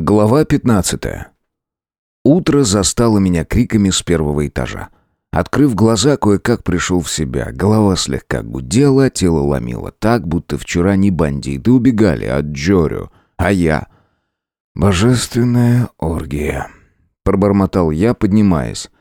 Глава 15. Утро застало меня криками с первого этажа. Открыв глаза, кое-как пришел в себя. Голова слегка гудела, тело ломило так, будто вчера не бандиты убегали от Джорю, а я. «Божественная оргия», — пробормотал я, поднимаясь.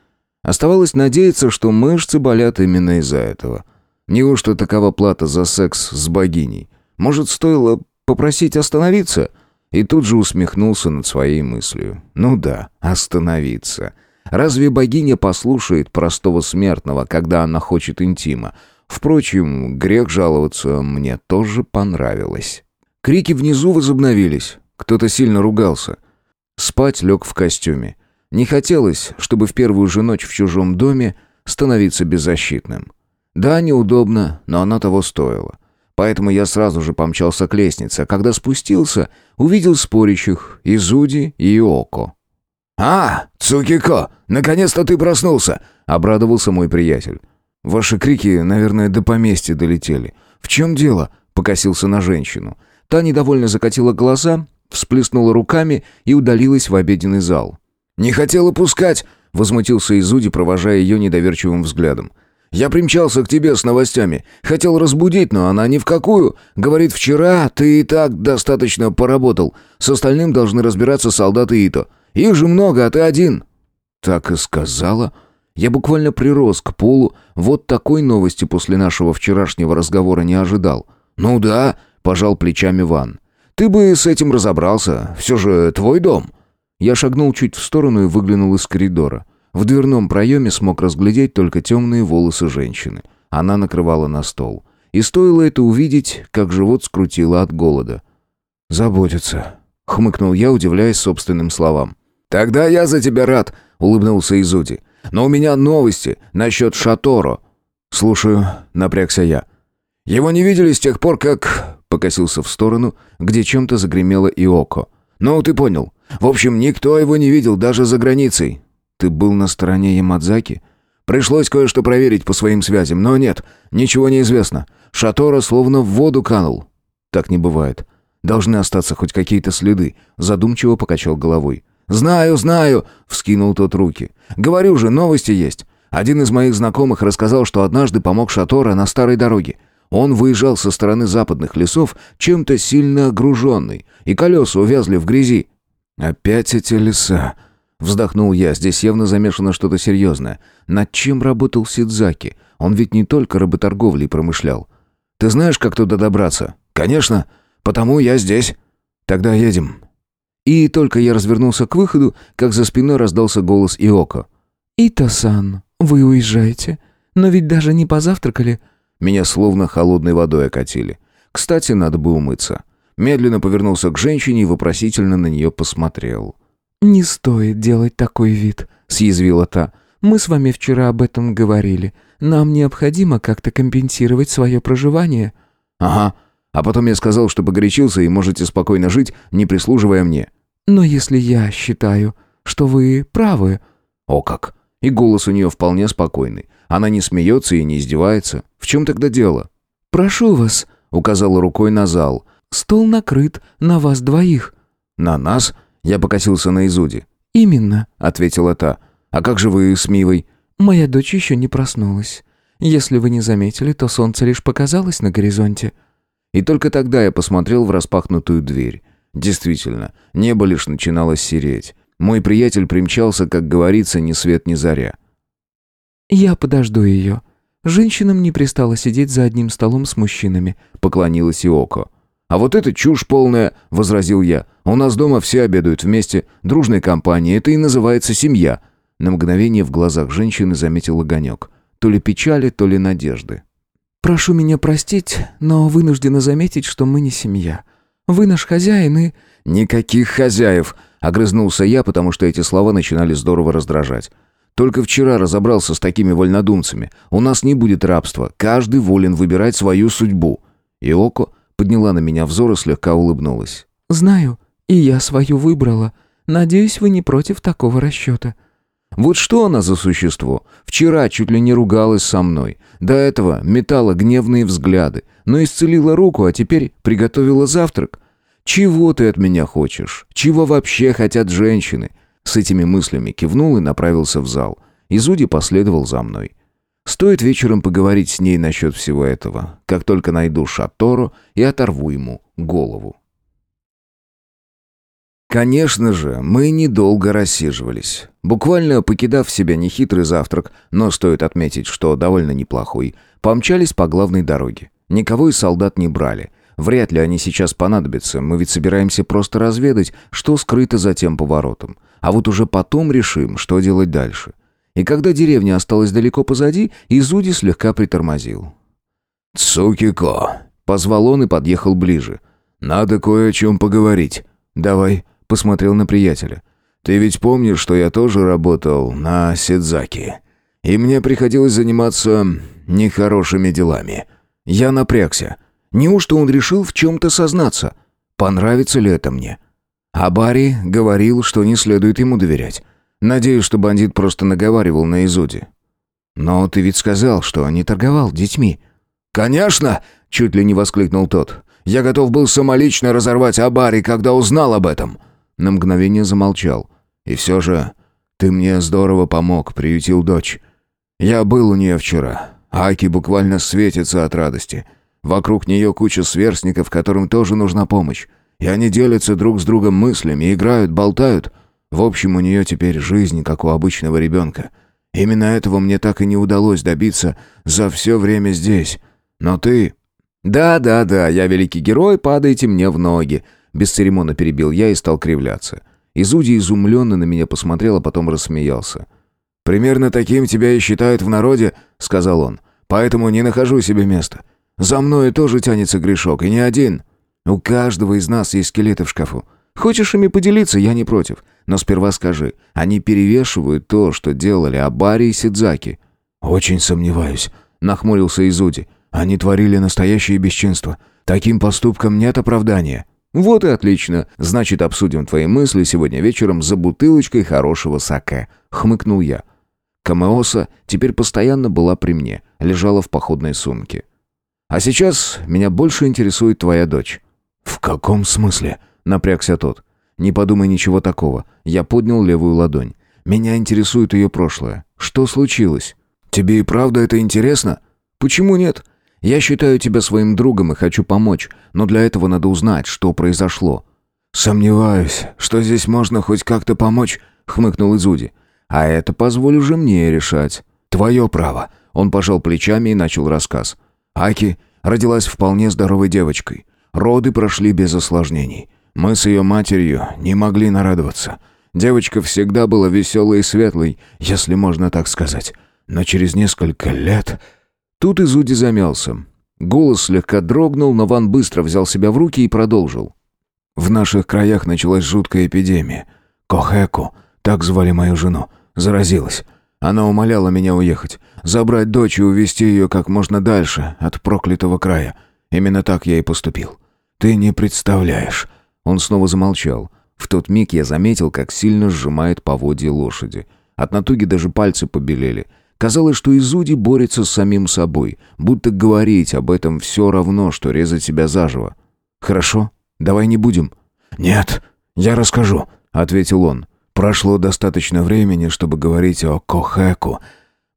Оставалось надеяться, что мышцы болят именно из-за этого. Неужто такова плата за секс с богиней? Может, стоило попросить остановиться?» И тут же усмехнулся над своей мыслью. «Ну да, остановиться. Разве богиня послушает простого смертного, когда она хочет интима? Впрочем, грех жаловаться мне тоже понравилось». Крики внизу возобновились. Кто-то сильно ругался. Спать лег в костюме. Не хотелось, чтобы в первую же ночь в чужом доме становиться беззащитным. Да, неудобно, но она того стоила. Поэтому я сразу же помчался к лестнице, а когда спустился, увидел спорящих Изуди и Иоко. «А, Цукико, наконец-то ты проснулся!» — обрадовался мой приятель. «Ваши крики, наверное, до поместья долетели. В чем дело?» — покосился на женщину. Та недовольно закатила глаза, всплеснула руками и удалилась в обеденный зал. «Не хотела пускать!» — возмутился Изуди, провожая ее недоверчивым взглядом. Я примчался к тебе с новостями. Хотел разбудить, но она ни в какую. Говорит, вчера ты и так достаточно поработал. С остальным должны разбираться солдаты Ито. Их же много, а ты один». Так и сказала. Я буквально прирос к полу. Вот такой новости после нашего вчерашнего разговора не ожидал. «Ну да», — пожал плечами Ван. «Ты бы с этим разобрался. Все же твой дом». Я шагнул чуть в сторону и выглянул из коридора. В дверном проеме смог разглядеть только темные волосы женщины. Она накрывала на стол. И стоило это увидеть, как живот скрутило от голода. «Заботится», — хмыкнул я, удивляясь собственным словам. «Тогда я за тебя рад», — улыбнулся Изуди. «Но у меня новости насчет Шаторо». «Слушаю», — напрягся я. «Его не видели с тех пор, как...» — покосился в сторону, где чем-то загремело Иоко. «Ну, ты понял. В общем, никто его не видел даже за границей. Ты был на стороне Ямадзаки? Пришлось кое-что проверить по своим связям, но нет, ничего не известно. Шатора словно в воду канул. Так не бывает. Должны остаться хоть какие-то следы. Задумчиво покачал головой. «Знаю, знаю!» — вскинул тот руки. «Говорю же, новости есть. Один из моих знакомых рассказал, что однажды помог Шатора на старой дороге. Он выезжал со стороны западных лесов, чем-то сильно огруженный, и колеса увязли в грязи. «Опять эти леса!» Вздохнул я, здесь явно замешано что-то серьезное. Над чем работал Сидзаки? Он ведь не только работорговлей промышлял. Ты знаешь, как туда добраться? Конечно, потому я здесь. Тогда едем. И только я развернулся к выходу, как за спиной раздался голос Иоко. «Ита-сан, вы уезжаете? Но ведь даже не позавтракали». Меня словно холодной водой окатили. Кстати, надо бы умыться. Медленно повернулся к женщине и вопросительно на нее посмотрел. «Не стоит делать такой вид», — съязвила та. «Мы с вами вчера об этом говорили. Нам необходимо как-то компенсировать свое проживание». «Ага. А потом я сказал, что погорячился и можете спокойно жить, не прислуживая мне». «Но если я считаю, что вы правы...» «О как!» И голос у нее вполне спокойный. Она не смеется и не издевается. В чем тогда дело? «Прошу вас», — указала рукой на зал. «Стол накрыт на вас двоих». «На нас?» Я покосился на Изуди. «Именно», — ответила та. «А как же вы с Мивой?» «Моя дочь еще не проснулась. Если вы не заметили, то солнце лишь показалось на горизонте». И только тогда я посмотрел в распахнутую дверь. Действительно, небо лишь начинало сереть. Мой приятель примчался, как говорится, ни свет ни заря. «Я подожду ее. Женщинам не пристало сидеть за одним столом с мужчинами», — поклонилась Иоко. «А вот это чушь полная», — возразил я. «У нас дома все обедают вместе, дружной компанией, это и называется семья». На мгновение в глазах женщины заметил огонек. То ли печали, то ли надежды. «Прошу меня простить, но вынуждена заметить, что мы не семья. Вы наш хозяин и...» «Никаких хозяев!» — огрызнулся я, потому что эти слова начинали здорово раздражать. «Только вчера разобрался с такими вольнодумцами. У нас не будет рабства. Каждый волен выбирать свою судьбу». Иоко подняла на меня взор и слегка улыбнулась. «Знаю, и я свою выбрала. Надеюсь, вы не против такого расчета». Вот что она за существо? Вчера чуть ли не ругалась со мной. До этого метала гневные взгляды, но исцелила руку, а теперь приготовила завтрак. Чего ты от меня хочешь? Чего вообще хотят женщины? С этими мыслями кивнул и направился в зал. Изуди последовал за мной. Стоит вечером поговорить с ней насчет всего этого, как только найду Шаторо и оторву ему голову. Конечно же, мы недолго рассиживались. Буквально покидав себя нехитрый завтрак, но стоит отметить, что довольно неплохой, помчались по главной дороге. Никого из солдат не брали. Вряд ли они сейчас понадобятся, мы ведь собираемся просто разведать, что скрыто за тем поворотом. А вот уже потом решим, что делать дальше. И когда деревня осталась далеко позади, Изуди слегка притормозил. «Цукико!» — позвал он и подъехал ближе. «Надо кое о чем поговорить». «Давай», — посмотрел на приятеля. «Ты ведь помнишь, что я тоже работал на Сидзаки, и мне приходилось заниматься нехорошими делами». Я напрягся. Неужто он решил в чем-то сознаться? Понравится ли это мне? А Барри говорил, что не следует ему доверять. Надеюсь, что бандит просто наговаривал на Изуде. «Но ты ведь сказал, что не торговал детьми». «Конечно!» — чуть ли не воскликнул тот. «Я готов был самолично разорвать Абари, когда узнал об этом». На мгновение замолчал. «И все же ты мне здорово помог, приютил дочь. Я был у нее вчера. Аки буквально светится от радости. Вокруг нее куча сверстников, которым тоже нужна помощь. И они делятся друг с другом мыслями, играют, болтают. В общем, у нее теперь жизнь, как у обычного ребенка. Именно этого мне так и не удалось добиться за все время здесь. Но ты... «Да, да, да, я великий герой, падайте мне в ноги!» Бесцеремонно перебил я и стал кривляться. Изуди изумленно на меня посмотрел, а потом рассмеялся. «Примерно таким тебя и считают в народе», — сказал он. «Поэтому не нахожу себе места. За мной тоже тянется грешок, и не один. У каждого из нас есть скелеты в шкафу. Хочешь ими поделиться, я не против. Но сперва скажи, они перевешивают то, что делали Абари и Сидзаки?» «Очень сомневаюсь», — нахмурился Изуди. «Они творили настоящее бесчинство. Таким поступкам нет оправдания». «Вот и отлично. Значит, обсудим твои мысли сегодня вечером за бутылочкой хорошего саке», — хмыкнул я. Камеоса теперь постоянно была при мне, лежала в походной сумке. «А сейчас меня больше интересует твоя дочь». «В каком смысле?» — напрягся тот. «Не подумай ничего такого». Я поднял левую ладонь. «Меня интересует ее прошлое. Что случилось?» «Тебе и правда это интересно?» «Почему нет? Я считаю тебя своим другом и хочу помочь, но для этого надо узнать, что произошло». «Сомневаюсь, что здесь можно хоть как-то помочь», — хмыкнул Изуди. А это позволю же мне решать. Твое право. Он пожал плечами и начал рассказ. Аки родилась вполне здоровой девочкой. Роды прошли без осложнений. Мы с ее матерью не могли нарадоваться. Девочка всегда была веселой и светлой, если можно так сказать. Но через несколько лет... Тут Изуди замялся. Голос слегка дрогнул, но Ван быстро взял себя в руки и продолжил. В наших краях началась жуткая эпидемия. Кохеку, так звали мою жену. Заразилась. Она умоляла меня уехать, забрать дочь и увезти ее как можно дальше от проклятого края. Именно так я и поступил. Ты не представляешь. Он снова замолчал. В тот миг я заметил, как сильно сжимает поводья лошади. От натуги даже пальцы побелели. Казалось, что Изуди борется с самим собой, будто говорить об этом все равно, что резать себя заживо. «Хорошо, давай не будем». «Нет, я расскажу», — ответил он. Прошло достаточно времени, чтобы говорить о Кохеку.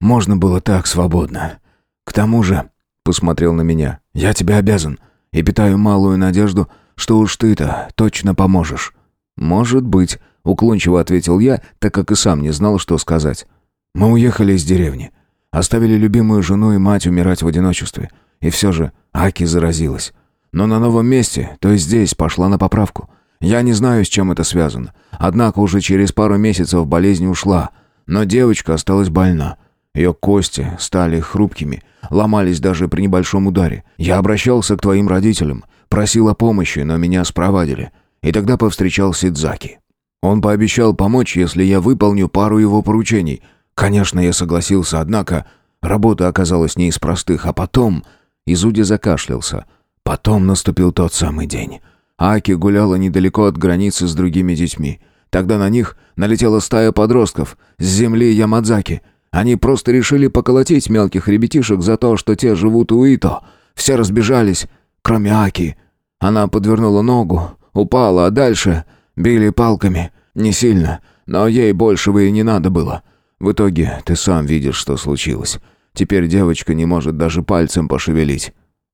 Можно было так свободно. К тому же, посмотрел на меня, я тебе обязан и питаю малую надежду, что уж ты-то точно поможешь. Может быть, уклончиво ответил я, так как и сам не знал, что сказать. Мы уехали из деревни, оставили любимую жену и мать умирать в одиночестве. И все же Аки заразилась. Но на новом месте, то есть здесь, пошла на поправку. Я не знаю, с чем это связано. Однако уже через пару месяцев болезнь ушла. Но девочка осталась больна. Ее кости стали хрупкими, ломались даже при небольшом ударе. Я обращался к твоим родителям, просил о помощи, но меня спровадили. И тогда повстречал Сидзаки. Он пообещал помочь, если я выполню пару его поручений. Конечно, я согласился, однако работа оказалась не из простых, а потом... Изуди закашлялся. Потом наступил тот самый день. Аки гуляла недалеко от границы с другими детьми. Тогда на них налетела стая подростков с земли Ямадзаки. Они просто решили поколотить мелких ребятишек за то, что те живут у Ито. Все разбежались, кроме Аки. Она подвернула ногу, упала, а дальше били палками. Не сильно, но ей большего и не надо было. В итоге ты сам видишь, что случилось. Теперь девочка не может даже пальцем пошевелить.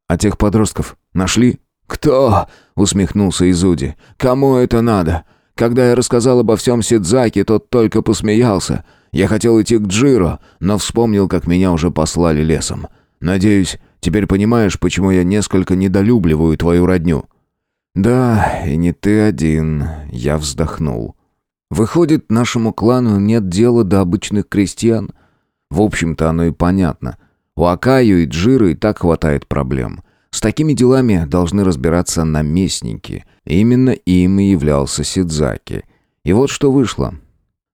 А тех подростков нашли? Кто? усмехнулся Изуди. Кому это надо? Когда я рассказал обо всем Сидзаки, тот только посмеялся. Я хотел идти к Джиро, но вспомнил, как меня уже послали лесом. Надеюсь, теперь понимаешь, почему я несколько недолюбливаю твою родню. Да, и не ты один, я вздохнул. Выходит, нашему клану нет дела до обычных крестьян. В общем-то, оно и понятно. У Акаю и Джиры и так хватает проблем. С такими делами должны разбираться наместники. Именно им и являлся Сидзаки. И вот что вышло.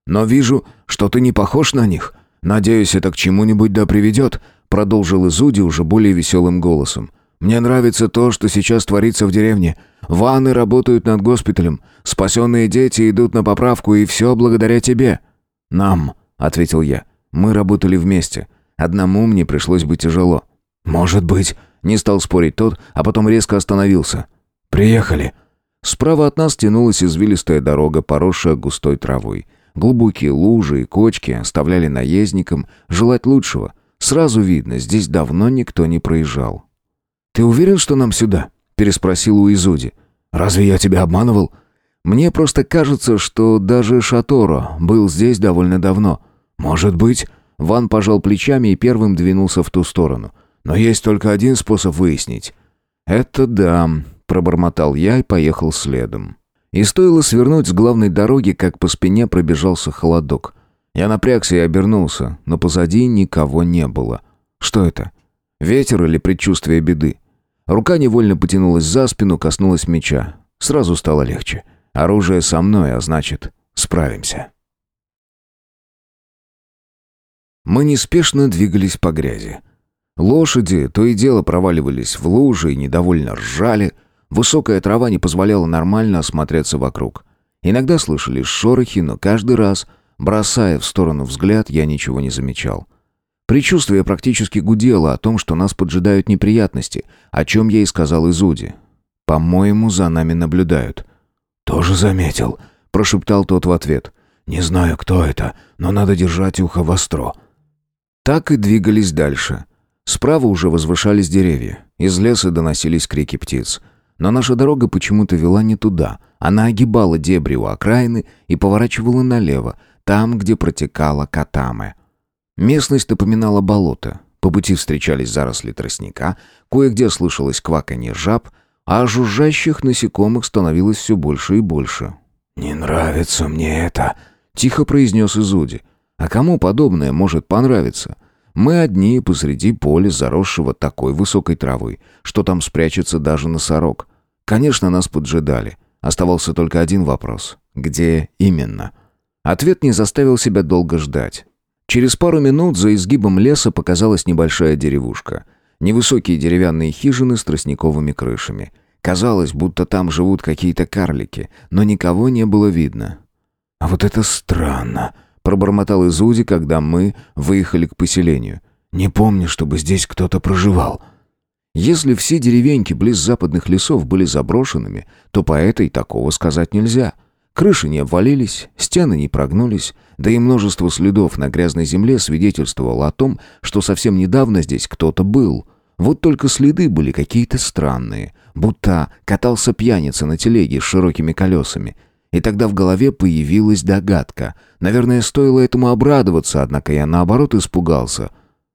«Но вижу, что ты не похож на них. Надеюсь, это к чему-нибудь да приведет», продолжил Изуди уже более веселым голосом. «Мне нравится то, что сейчас творится в деревне. Ванны работают над госпиталем. Спасенные дети идут на поправку, и все благодаря тебе». «Нам», — ответил я. «Мы работали вместе. Одному мне пришлось бы тяжело». «Может быть», — не стал спорить тот, а потом резко остановился. «Приехали». Справа от нас тянулась извилистая дорога, поросшая густой травой. Глубокие лужи и кочки оставляли наездникам желать лучшего. Сразу видно, здесь давно никто не проезжал. «Ты уверен, что нам сюда?» — переспросил у Изуди. «Разве я тебя обманывал?» «Мне просто кажется, что даже Шаторо был здесь довольно давно». «Может быть». Ван пожал плечами и первым двинулся в ту сторону. «Но есть только один способ выяснить». «Это да», — пробормотал я и поехал следом. И стоило свернуть с главной дороги, как по спине пробежался холодок. Я напрягся и обернулся, но позади никого не было. Что это? Ветер или предчувствие беды? Рука невольно потянулась за спину, коснулась меча. Сразу стало легче. Оружие со мной, а значит, справимся. Мы неспешно двигались по грязи. Лошади то и дело проваливались в лужи и недовольно ржали. Высокая трава не позволяла нормально осмотреться вокруг. Иногда слышались шорохи, но каждый раз, бросая в сторону взгляд, я ничего не замечал. Причувствие практически гудело о том, что нас поджидают неприятности, о чем я и сказал Изуди. «По-моему, за нами наблюдают». «Тоже заметил», — прошептал тот в ответ. «Не знаю, кто это, но надо держать ухо востро». Так и двигались дальше. Справа уже возвышались деревья. Из леса доносились крики птиц. Но наша дорога почему-то вела не туда. Она огибала дебри у окраины и поворачивала налево, там, где протекала Катаме. Местность напоминала болото. По пути встречались заросли тростника, кое-где слышалось кваканье жаб, а жужжащих насекомых становилось все больше и больше. «Не нравится мне это», — тихо произнес Изуди. «А кому подобное может понравиться? Мы одни посреди поля, заросшего такой высокой травой, что там спрячется даже носорог. Конечно, нас поджидали. Оставался только один вопрос. Где именно?» Ответ не заставил себя долго ждать. Через пару минут за изгибом леса показалась небольшая деревушка. Невысокие деревянные хижины с тростниковыми крышами. Казалось, будто там живут какие-то карлики, но никого не было видно. «А вот это странно», — пробормотал Изуди, когда мы выехали к поселению. «Не помню, чтобы здесь кто-то проживал». Если все деревеньки близ западных лесов были заброшенными, то по этой такого сказать нельзя. Крыши не обвалились, стены не прогнулись, да и множество следов на грязной земле свидетельствовало о том, что совсем недавно здесь кто-то был. Вот только следы были какие-то странные, будто катался пьяница на телеге с широкими колесами. И тогда в голове появилась догадка. Наверное, стоило этому обрадоваться, однако я наоборот испугался.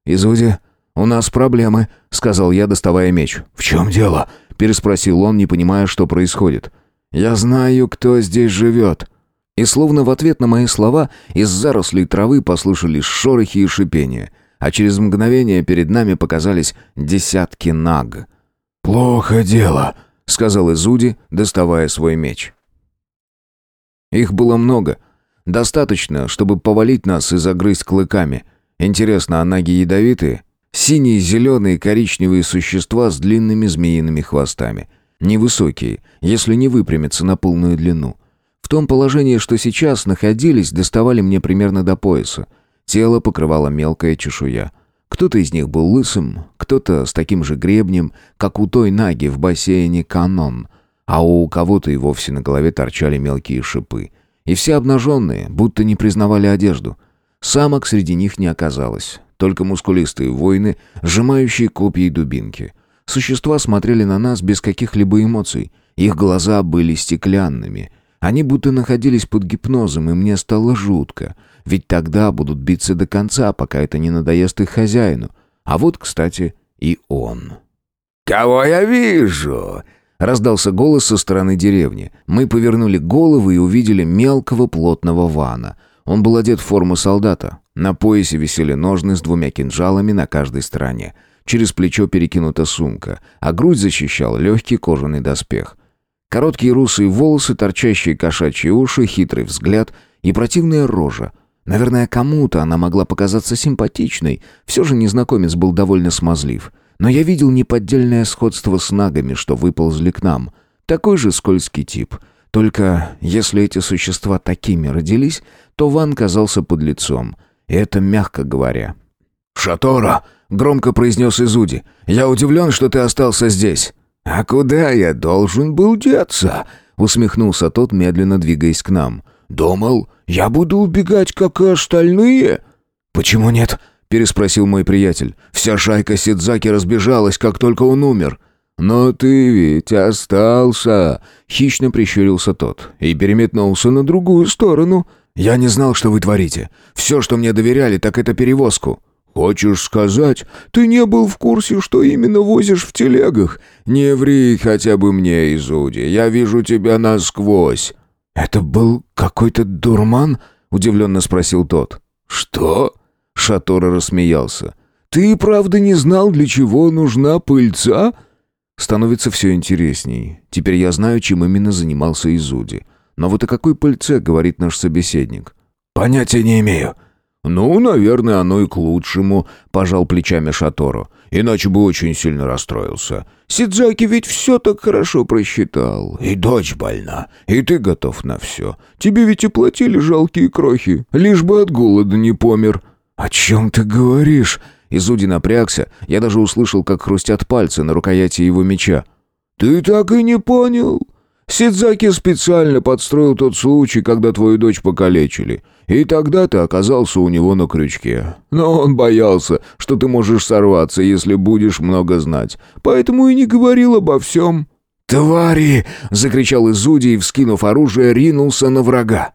«Изуди, у нас проблемы», — сказал я, доставая меч. «В чем дело?» — переспросил он, не понимая, что происходит. «Я знаю, кто здесь живет». И словно в ответ на мои слова из зарослей травы послышались шорохи и шипения, а через мгновение перед нами показались десятки наг. «Плохо дело», — сказал Изуди, доставая свой меч. Их было много. Достаточно, чтобы повалить нас и загрызть клыками. Интересно, а наги ядовитые? Синие, зеленые, коричневые существа с длинными змеиными хвостами. Невысокие, если не выпрямятся на полную длину. В том положении, что сейчас находились, доставали мне примерно до пояса. Тело покрывало мелкая чешуя. Кто-то из них был лысым, кто-то с таким же гребнем, как у той наги в бассейне Канон. а у кого-то и вовсе на голове торчали мелкие шипы. И все обнаженные, будто не признавали одежду. Самок среди них не оказалось, только мускулистые воины, сжимающие копья и дубинки. Существа смотрели на нас без каких-либо эмоций. Их глаза были стеклянными. Они будто находились под гипнозом, и мне стало жутко. Ведь тогда будут биться до конца, пока это не надоест их хозяину. А вот, кстати, и он. «Кого я вижу?» Раздался голос со стороны деревни. Мы повернули головы и увидели мелкого плотного вана. Он был одет в форму солдата. На поясе висели ножны с двумя кинжалами на каждой стороне. Через плечо перекинута сумка, а грудь защищал легкий кожаный доспех. Короткие русые волосы, торчащие кошачьи уши, хитрый взгляд и противная рожа. Наверное, кому-то она могла показаться симпатичной, все же незнакомец был довольно смазлив. Но я видел неподдельное сходство с нагами, что выползли к нам. Такой же скользкий тип. Только если эти существа такими родились, то Ван казался под лицом. И это мягко говоря. «Шатора!» — громко произнес Изуди. «Я удивлен, что ты остался здесь». «А куда я должен был деться?» — усмехнулся тот, медленно двигаясь к нам. «Думал, я буду убегать, как и остальные?» «Почему нет?» — переспросил мой приятель. «Вся шайка Сидзаки разбежалась, как только он умер». «Но ты ведь остался!» — хищно прищурился тот и переметнулся на другую сторону. «Я не знал, что вы творите. Все, что мне доверяли, так это перевозку». «Хочешь сказать, ты не был в курсе, что именно возишь в телегах? Не ври хотя бы мне, Изуди, я вижу тебя насквозь». «Это был какой-то дурман?» — удивленно спросил тот. «Что?» Шатора рассмеялся. «Ты правда не знал, для чего нужна пыльца?» Становится все интересней. Теперь я знаю, чем именно занимался Изуди. Но вот о какой пыльце говорит наш собеседник? «Понятия не имею». «Ну, наверное, оно и к лучшему», — пожал плечами Шатору. «Иначе бы очень сильно расстроился. Сидзаки ведь все так хорошо просчитал. И дочь больна, и ты готов на все. Тебе ведь и платили жалкие крохи, лишь бы от голода не помер». «О чем ты говоришь?» Изуди напрягся. Я даже услышал, как хрустят пальцы на рукояти его меча. «Ты так и не понял?» Сидзаки специально подстроил тот случай, когда твою дочь покалечили. И тогда ты оказался у него на крючке. Но он боялся, что ты можешь сорваться, если будешь много знать. Поэтому и не говорил обо всем». «Твари!» — закричал Изуди и, вскинув оружие, ринулся на врага.